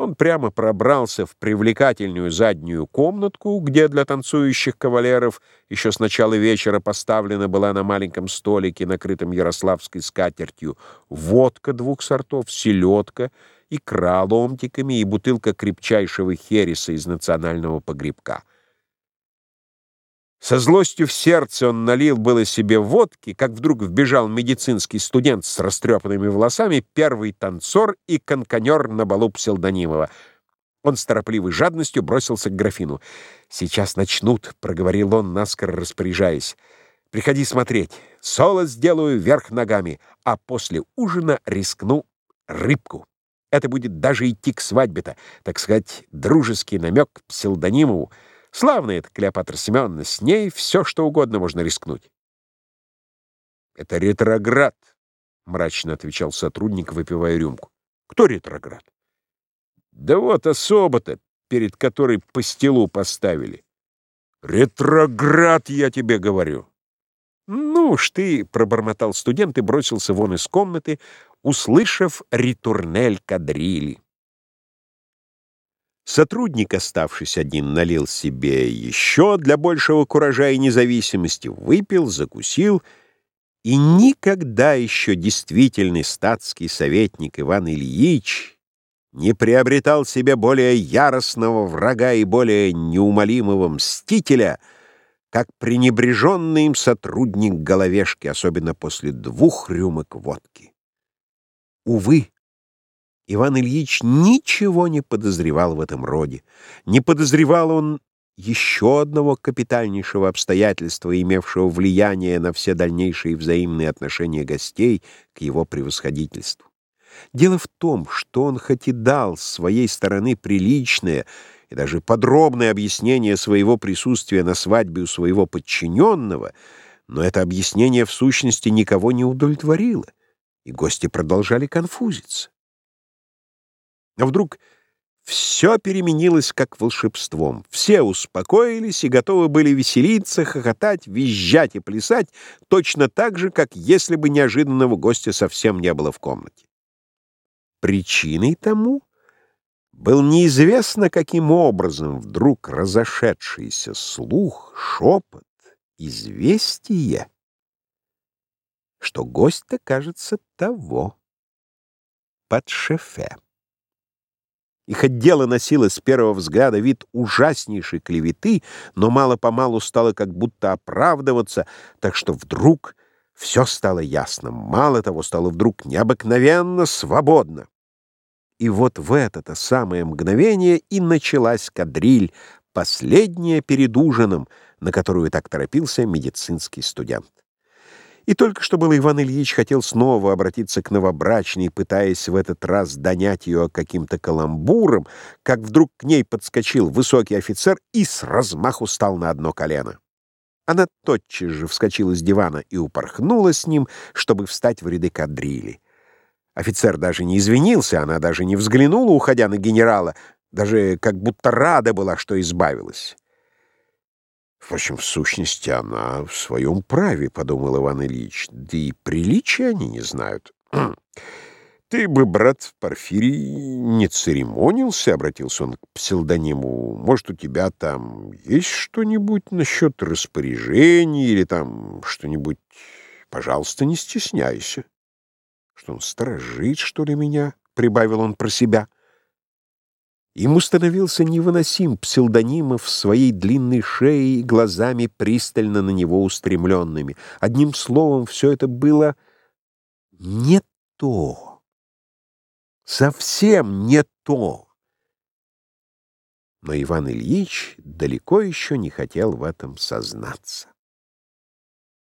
Он прямо пробрался в привлекательную заднюю комнатку, где для танцующих кавалеров еще с начала вечера поставлена была на маленьком столике, накрытом ярославской скатертью, водка двух сортов, селедка, икра ломтиками и бутылка крепчайшего хереса из национального погребка. Со злостью в сердце он налил было себе водки, как вдруг вбежал медицинский студент с растрепанными волосами, первый танцор и конканер на балу псевдонимова. Он с торопливой жадностью бросился к графину. «Сейчас начнут», — проговорил он, наскоро распоряжаясь. «Приходи смотреть. Соло сделаю вверх ногами, а после ужина рискну рыбку. Это будет даже идти к свадьбе-то, так сказать, дружеский намек псевдонимову. Славная это Клеопатра Семеновна, с ней все, что угодно можно рискнуть. «Это ретроград», — мрачно отвечал сотрудник, выпивая рюмку. «Кто ретроград?» «Да вот особо-то, перед которой по стелу поставили». «Ретроград, я тебе говорю!» «Ну уж ты», — пробормотал студент и бросился вон из комнаты, услышав ритурнель кадрили. Сотрудник, оставшись один, налил себе еще для большего куража и независимости, выпил, закусил, и никогда еще действительный статский советник Иван Ильич не приобретал себе более яростного врага и более неумолимого мстителя, как пренебреженный им сотрудник головешки, особенно после двух рюмок водки. Увы, Иван Ильич ничего не подозревал в этом роде. Не подозревал он еще одного капитальнейшего обстоятельства, имевшего влияние на все дальнейшие взаимные отношения гостей к его превосходительству. Дело в том, что он хоть и дал с своей стороны приличное и даже подробное объяснение своего присутствия на свадьбе у своего подчиненного, но это объяснение в сущности никого не удовлетворило, и гости продолжали конфузиться. А вдруг все переменилось как волшебством. Все успокоились и готовы были веселиться, хохотать, визжать и плясать точно так же, как если бы неожиданного гостя совсем не было в комнате. Причиной тому был неизвестно каким образом вдруг разошедшийся слух, шепот, известие, что гость-то, кажется, того, под шефе. И хоть носило с первого взгляда вид ужаснейшей клеветы, но мало-помалу стало как будто оправдываться, так что вдруг все стало ясно. Мало того, стало вдруг необыкновенно свободно. И вот в это-то самое мгновение и началась кадриль, последняя перед ужином, на которую так торопился медицинский студент. И только что было Иван Ильич хотел снова обратиться к новобрачной, пытаясь в этот раз донять ее каким-то каламбуром, как вдруг к ней подскочил высокий офицер и с размаху стал на одно колено. Она тотчас же вскочила с дивана и упорхнула с ним, чтобы встать в ряды кадрили. Офицер даже не извинился, она даже не взглянула, уходя на генерала, даже как будто рада была, что избавилась. Впрочем, в сущности, она в своем праве, — подумал Иван Ильич, — да и приличия они не знают. «Ты бы, брат Порфирий, не церемонился?» — обратился он к псевдониму. «Может, у тебя там есть что-нибудь насчет распоряжений или там что-нибудь? Пожалуйста, не стесняйся». «Что он сторожит, что ли, меня?» — прибавил он про себя. Ему становился невыносим псевдонимов своей длинной шеей и глазами, пристально на него устремленными. Одним словом, все это было не то. Совсем не то. Но Иван Ильич далеко еще не хотел в этом сознаться.